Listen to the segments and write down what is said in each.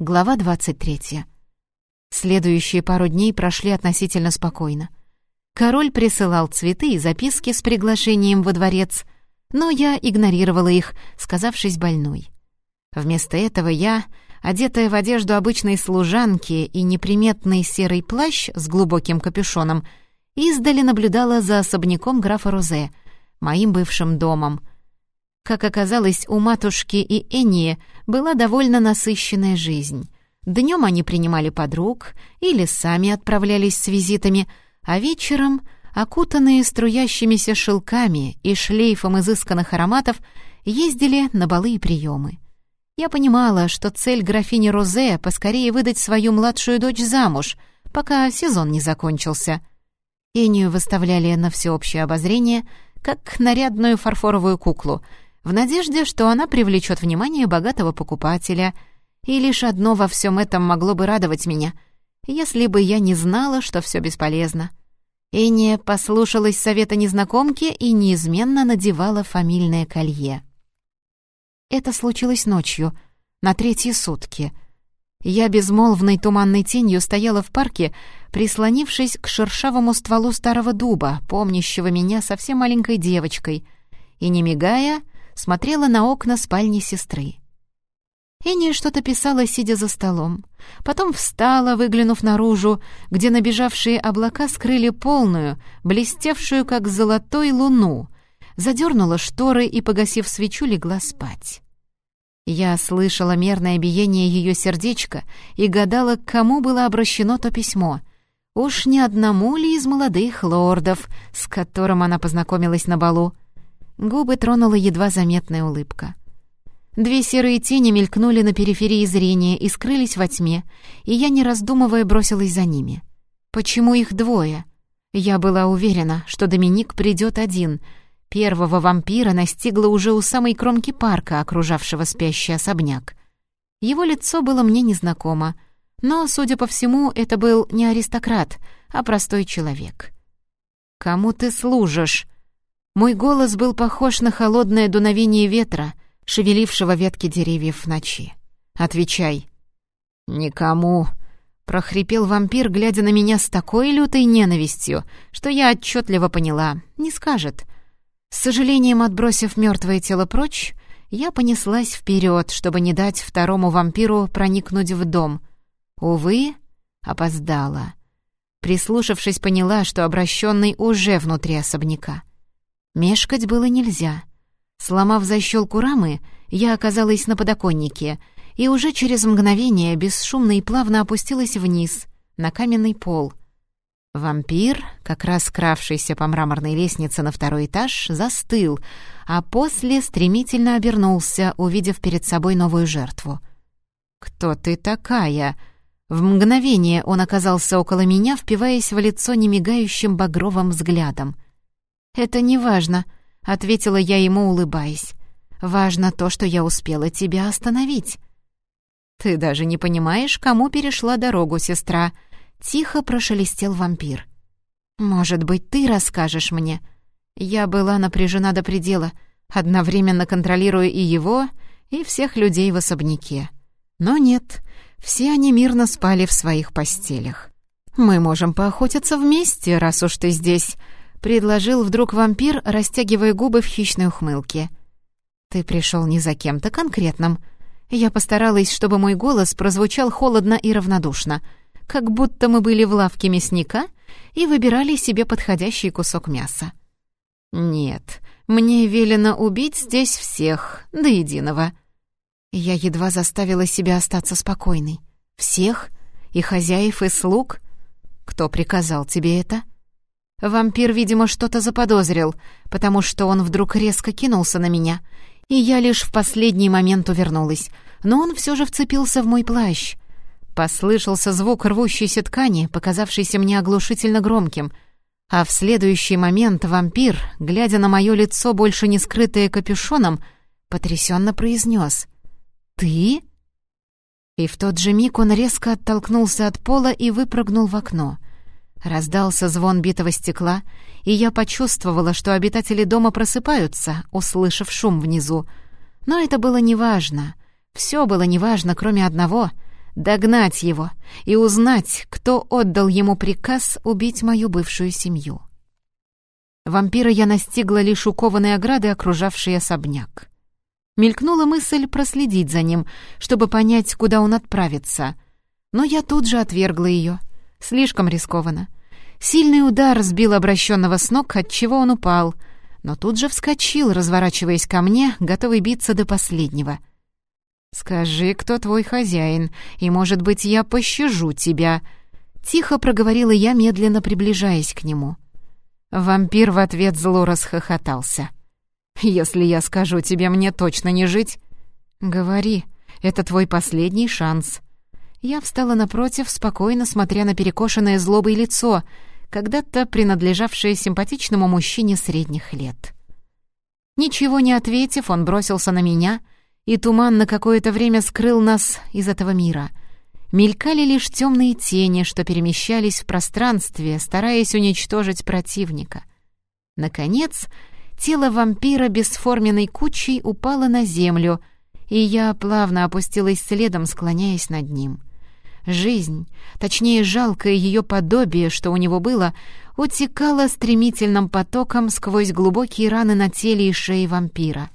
Глава 23. Следующие пару дней прошли относительно спокойно. Король присылал цветы и записки с приглашением во дворец, но я игнорировала их, сказавшись больной. Вместо этого я, одетая в одежду обычной служанки и неприметный серый плащ с глубоким капюшоном, издали наблюдала за особняком графа Розе, моим бывшим домом — как оказалось, у матушки и Энни была довольно насыщенная жизнь. Днем они принимали подруг или сами отправлялись с визитами, а вечером, окутанные струящимися шелками и шлейфом изысканных ароматов, ездили на балы и приемы. Я понимала, что цель графини Розе — поскорее выдать свою младшую дочь замуж, пока сезон не закончился. Энию выставляли на всеобщее обозрение, как нарядную фарфоровую куклу — в надежде, что она привлечет внимание богатого покупателя. И лишь одно во всем этом могло бы радовать меня, если бы я не знала, что все бесполезно. Эния послушалась совета незнакомки и неизменно надевала фамильное колье. Это случилось ночью, на третьи сутки. Я безмолвной туманной тенью стояла в парке, прислонившись к шершавому стволу старого дуба, помнящего меня совсем маленькой девочкой, и, не мигая, смотрела на окна спальни сестры. Эния что-то писала, сидя за столом. Потом встала, выглянув наружу, где набежавшие облака скрыли полную, блестевшую, как золотой, луну, задернула шторы и, погасив свечу, легла спать. Я слышала мерное биение ее сердечка и гадала, к кому было обращено то письмо. Уж не одному ли из молодых лордов, с которым она познакомилась на балу. Губы тронула едва заметная улыбка. Две серые тени мелькнули на периферии зрения и скрылись во тьме, и я, не раздумывая, бросилась за ними. Почему их двое? Я была уверена, что Доминик придет один. Первого вампира настигла уже у самой кромки парка, окружавшего спящий особняк. Его лицо было мне незнакомо, но, судя по всему, это был не аристократ, а простой человек. «Кому ты служишь?» Мой голос был похож на холодное дуновение ветра, шевелившего ветки деревьев в ночи. «Отвечай». «Никому», — прохрипел вампир, глядя на меня с такой лютой ненавистью, что я отчетливо поняла, не скажет. С сожалением отбросив мертвое тело прочь, я понеслась вперед, чтобы не дать второму вампиру проникнуть в дом. Увы, опоздала. Прислушавшись, поняла, что обращенный уже внутри особняка. Мешкать было нельзя. Сломав защелку рамы, я оказалась на подоконнике и уже через мгновение бесшумно и плавно опустилась вниз, на каменный пол. Вампир, как раз кравшийся по мраморной лестнице на второй этаж, застыл, а после стремительно обернулся, увидев перед собой новую жертву. «Кто ты такая?» В мгновение он оказался около меня, впиваясь в лицо немигающим багровым взглядом — «Это не важно», — ответила я ему, улыбаясь. «Важно то, что я успела тебя остановить». «Ты даже не понимаешь, кому перешла дорогу, сестра», — тихо прошелестел вампир. «Может быть, ты расскажешь мне?» Я была напряжена до предела, одновременно контролируя и его, и всех людей в особняке. Но нет, все они мирно спали в своих постелях. «Мы можем поохотиться вместе, раз уж ты здесь», — предложил вдруг вампир, растягивая губы в хищной ухмылке. «Ты пришел не за кем-то конкретным». Я постаралась, чтобы мой голос прозвучал холодно и равнодушно, как будто мы были в лавке мясника и выбирали себе подходящий кусок мяса. «Нет, мне велено убить здесь всех, до единого». Я едва заставила себя остаться спокойной. «Всех? И хозяев, и слуг? Кто приказал тебе это?» Вампир, видимо, что-то заподозрил, потому что он вдруг резко кинулся на меня, и я лишь в последний момент увернулась, но он все же вцепился в мой плащ. Послышался звук рвущейся ткани, показавшийся мне оглушительно громким, а в следующий момент вампир, глядя на мое лицо, больше не скрытое капюшоном, потрясенно произнес «Ты?» И в тот же миг он резко оттолкнулся от пола и выпрыгнул в окно — Раздался звон битого стекла, и я почувствовала, что обитатели дома просыпаются, услышав шум внизу. Но это было неважно. Все было неважно, кроме одного. догнать его и узнать, кто отдал ему приказ убить мою бывшую семью. Вампира я настигла лишь у ограды, окружавшей особняк. Мелькнула мысль проследить за ним, чтобы понять, куда он отправится. Но я тут же отвергла ее. Слишком рискованно. Сильный удар сбил обращенного с ног, отчего он упал, но тут же вскочил, разворачиваясь ко мне, готовый биться до последнего. «Скажи, кто твой хозяин, и, может быть, я пощажу тебя», — тихо проговорила я, медленно приближаясь к нему. — Вампир в ответ зло расхохотался. «Если я скажу тебе, мне точно не жить?» «Говори, это твой последний шанс». Я встала напротив, спокойно смотря на перекошенное злобой лицо, когда-то принадлежавшее симпатичному мужчине средних лет. Ничего не ответив, он бросился на меня, и туман на какое-то время скрыл нас из этого мира — мелькали лишь темные тени, что перемещались в пространстве, стараясь уничтожить противника. Наконец, тело вампира бесформенной кучей упало на землю, и я плавно опустилась следом, склоняясь над ним. Жизнь, точнее жалкое ее подобие, что у него было, утекала стремительным потоком сквозь глубокие раны на теле и шее вампира.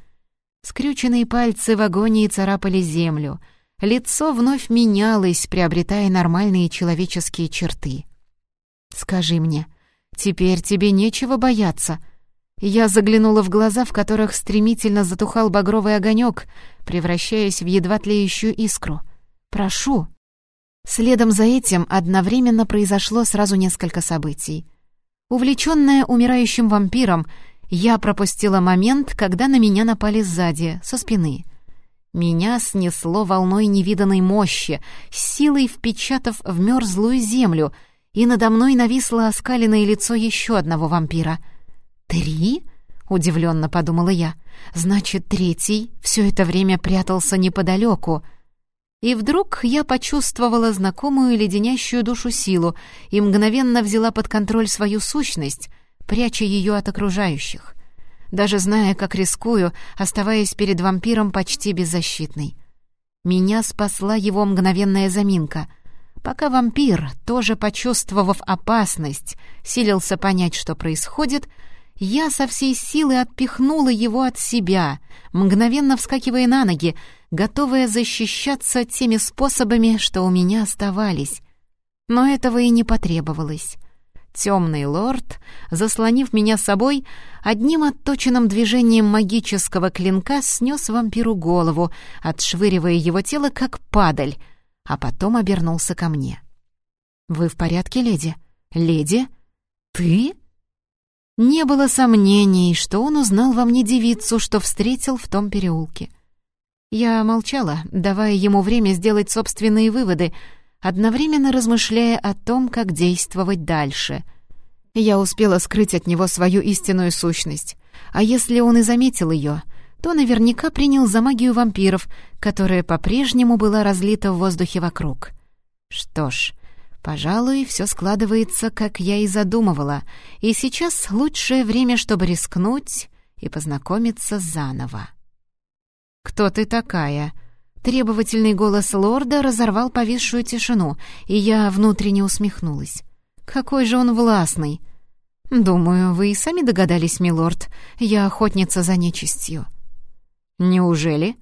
Скрюченные пальцы в агонии царапали землю — Лицо вновь менялось, приобретая нормальные человеческие черты. «Скажи мне, теперь тебе нечего бояться?» Я заглянула в глаза, в которых стремительно затухал багровый огонек, превращаясь в едва тлеющую искру. «Прошу!» Следом за этим одновременно произошло сразу несколько событий. Увлечённая умирающим вампиром, я пропустила момент, когда на меня напали сзади, со спины — меня снесло волной невиданной мощи, силой впечатав в мерзлую землю, и надо мной нависло оскаленное лицо еще одного вампира. «Три?» — удивленно подумала я. «Значит, третий все это время прятался неподалеку». И вдруг я почувствовала знакомую леденящую душу силу и мгновенно взяла под контроль свою сущность, пряча ее от окружающих даже зная, как рискую, оставаясь перед вампиром почти беззащитной. Меня спасла его мгновенная заминка. Пока вампир, тоже почувствовав опасность, силился понять, что происходит, я со всей силы отпихнула его от себя, мгновенно вскакивая на ноги, готовая защищаться теми способами, что у меня оставались. Но этого и не потребовалось. Темный лорд, заслонив меня собой, одним отточенным движением магического клинка снес вампиру голову, отшвыривая его тело как падаль, а потом обернулся ко мне. «Вы в порядке, леди? Леди? Ты?» Не было сомнений, что он узнал во мне девицу, что встретил в том переулке. Я молчала, давая ему время сделать собственные выводы — одновременно размышляя о том, как действовать дальше. Я успела скрыть от него свою истинную сущность, а если он и заметил ее, то наверняка принял за магию вампиров, которая по-прежнему была разлита в воздухе вокруг. Что ж, пожалуй, все складывается, как я и задумывала, и сейчас лучшее время, чтобы рискнуть и познакомиться заново. «Кто ты такая?» Требовательный голос лорда разорвал повисшую тишину, и я внутренне усмехнулась. «Какой же он властный!» «Думаю, вы и сами догадались, милорд. Я охотница за нечистью». «Неужели?»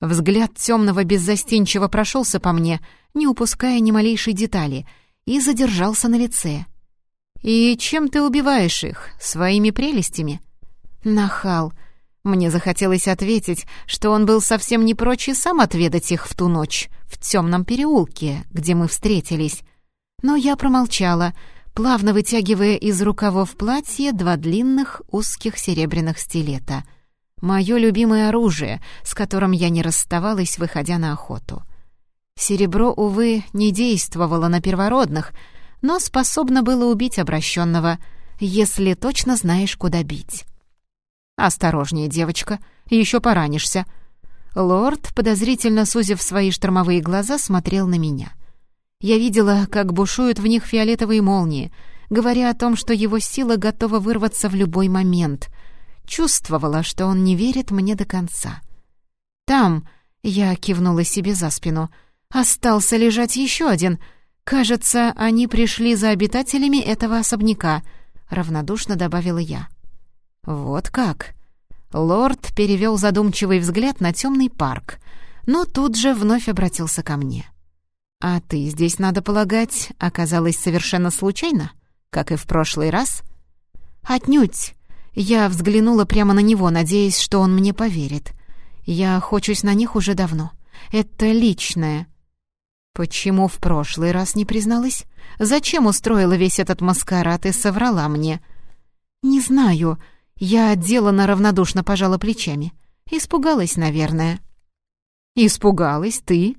Взгляд темного беззастенчиво прошелся по мне, не упуская ни малейшей детали, и задержался на лице. «И чем ты убиваешь их? Своими прелестями?» «Нахал!» Мне захотелось ответить, что он был совсем не прочь и сам отведать их в ту ночь, в темном переулке, где мы встретились. Но я промолчала, плавно вытягивая из рукавов платья два длинных узких серебряных стилета. Мое любимое оружие, с которым я не расставалась, выходя на охоту. Серебро, увы, не действовало на первородных, но способно было убить обращенного, если точно знаешь, куда бить. «Осторожнее, девочка, еще поранишься». Лорд, подозрительно сузив свои штормовые глаза, смотрел на меня. Я видела, как бушуют в них фиолетовые молнии, говоря о том, что его сила готова вырваться в любой момент. Чувствовала, что он не верит мне до конца. «Там», — я кивнула себе за спину, Остался лежать еще один. Кажется, они пришли за обитателями этого особняка», — равнодушно добавила я. «Вот как?» Лорд перевел задумчивый взгляд на темный парк, но тут же вновь обратился ко мне. «А ты здесь, надо полагать, оказалась совершенно случайно, как и в прошлый раз?» «Отнюдь!» Я взглянула прямо на него, надеясь, что он мне поверит. Я хочусь на них уже давно. Это личное. Почему в прошлый раз не призналась? Зачем устроила весь этот маскарад и соврала мне? Не знаю. Я отделана равнодушно пожала плечами. Испугалась, наверное. Испугалась ты?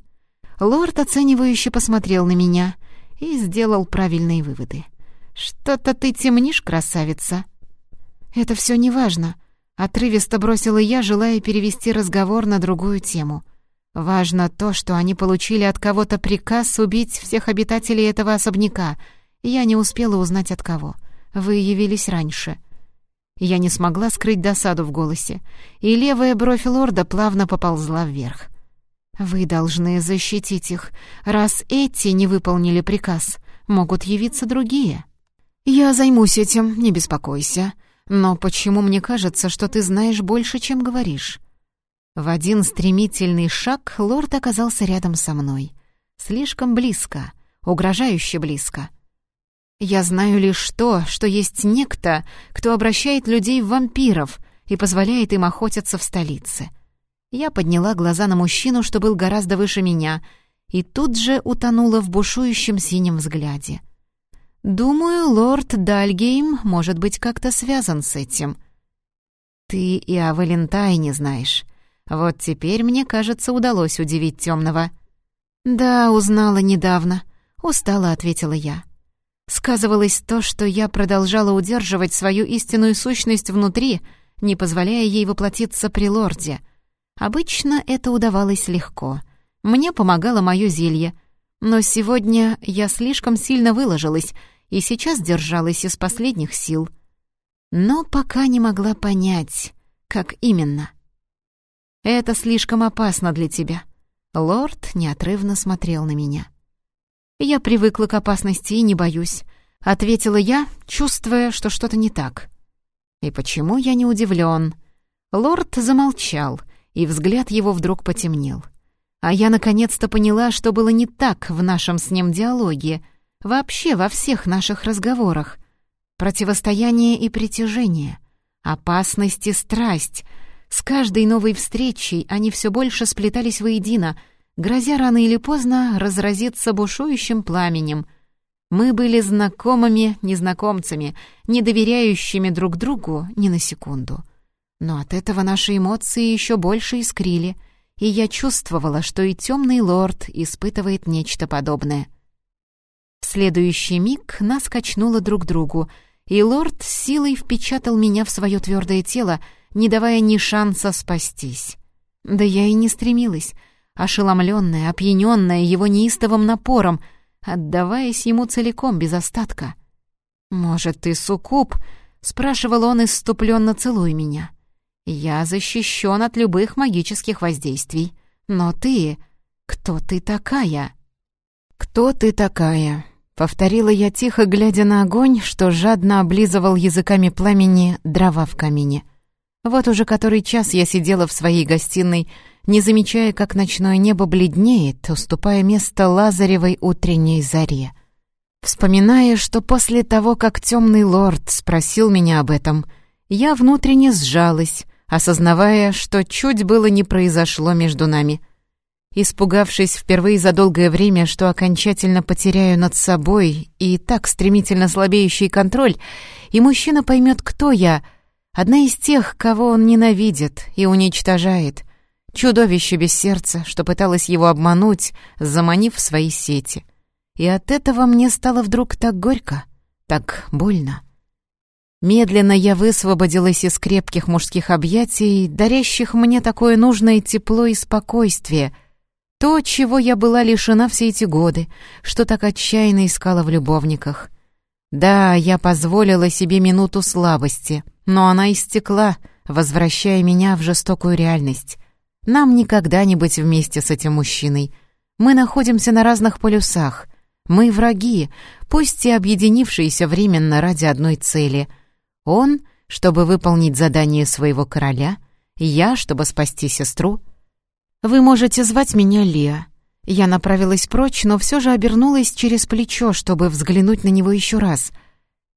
Лорд оценивающе посмотрел на меня и сделал правильные выводы. Что-то ты темнишь, красавица. «Это все неважно», — отрывисто бросила я, желая перевести разговор на другую тему. «Важно то, что они получили от кого-то приказ убить всех обитателей этого особняка. Я не успела узнать от кого. Вы явились раньше». Я не смогла скрыть досаду в голосе, и левая бровь лорда плавно поползла вверх. «Вы должны защитить их. Раз эти не выполнили приказ, могут явиться другие». «Я займусь этим, не беспокойся», но почему мне кажется, что ты знаешь больше, чем говоришь? В один стремительный шаг лорд оказался рядом со мной. Слишком близко, угрожающе близко. Я знаю лишь то, что есть некто, кто обращает людей в вампиров и позволяет им охотиться в столице. Я подняла глаза на мужчину, что был гораздо выше меня, и тут же утонула в бушующем синем взгляде. Думаю, лорд Дальгейм может быть как-то связан с этим. Ты и о Валентайне знаешь. Вот теперь, мне кажется, удалось удивить темного. Да, узнала недавно. Устала, ответила я. Сказывалось то, что я продолжала удерживать свою истинную сущность внутри, не позволяя ей воплотиться при лорде. Обычно это удавалось легко. Мне помогало мое зелье — но сегодня я слишком сильно выложилась и сейчас держалась из последних сил. Но пока не могла понять, как именно. «Это слишком опасно для тебя». Лорд неотрывно смотрел на меня. «Я привыкла к опасности и не боюсь», — ответила я, чувствуя, что что-то не так. «И почему я не удивлен?» Лорд замолчал, и взгляд его вдруг потемнел. А я наконец-то поняла, что было не так в нашем с ним диалоге, вообще во всех наших разговорах. Противостояние и притяжение, опасность и страсть. С каждой новой встречей они все больше сплетались воедино, грозя рано или поздно разразиться бушующим пламенем. Мы были знакомыми незнакомцами, не доверяющими друг другу ни на секунду. Но от этого наши эмоции еще больше искрили — и я чувствовала, что и темный лорд испытывает нечто подобное. В следующий миг нас качнуло друг другу, и лорд силой впечатал меня в свое твердое тело, не давая ни шанса спастись. Да я и не стремилась, ошеломленная, опьяненная его неистовым напором, отдаваясь ему целиком, без остатка. «Может, ты суккуб?» — спрашивал он, иступленно целуя меня. Я защищен от любых магических воздействий. Но ты... Кто ты такая?» «Кто ты такая?» — повторила я тихо, глядя на огонь, что жадно облизывал языками пламени дрова в камине. Вот уже который час я сидела в своей гостиной, не замечая, как ночное небо бледнеет, уступая место лазаревой утренней заре. Вспоминая, что после того, как темный лорд спросил меня об этом, я внутренне сжалась, осознавая, что чуть было не произошло между нами. Испугавшись впервые за долгое время, что окончательно потеряю над собой и так стремительно слабеющий контроль, и мужчина поймет, кто я, одна из тех, кого он ненавидит и уничтожает, чудовище без сердца, что пыталась его обмануть, заманив в свои сети. И от этого мне стало вдруг так горько, так больно. Медленно я высвободилась из крепких мужских объятий, дарящих мне такое нужное тепло и спокойствие. То, чего я была лишена все эти годы, что так отчаянно искала в любовниках. Да, я позволила себе минуту слабости, но она истекла, возвращая меня в жестокую реальность. Нам никогда не быть вместе с этим мужчиной. Мы находимся на разных полюсах. Мы враги, пусть и объединившиеся временно ради одной цели. Он, чтобы выполнить задание своего короля, я, чтобы спасти сестру. Вы можете звать меня Лия. Я направилась прочь, но все же обернулась через плечо, чтобы взглянуть на него еще раз.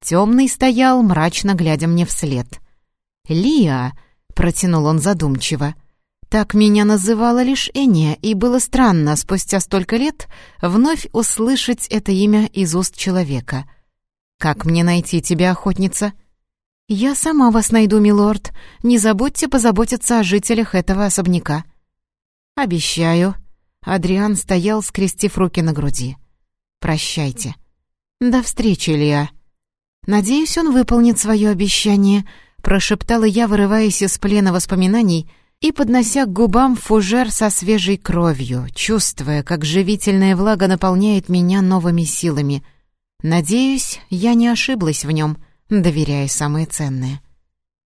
Темный стоял, мрачно глядя мне вслед. «Лия», — протянул он задумчиво, — «так меня называла лишь Эния, и было странно спустя столько лет вновь услышать это имя из уст человека. Как мне найти тебя, охотница?» «Я сама вас найду, милорд. Не забудьте позаботиться о жителях этого особняка». «Обещаю». Адриан стоял, скрестив руки на груди. «Прощайте». «До встречи, Лиа». «Надеюсь, он выполнит свое обещание», — прошептала я, вырываясь из плена воспоминаний и поднося к губам фужер со свежей кровью, чувствуя, как живительная влага наполняет меня новыми силами. Надеюсь, я не ошиблась в нем, доверяя самое ценное —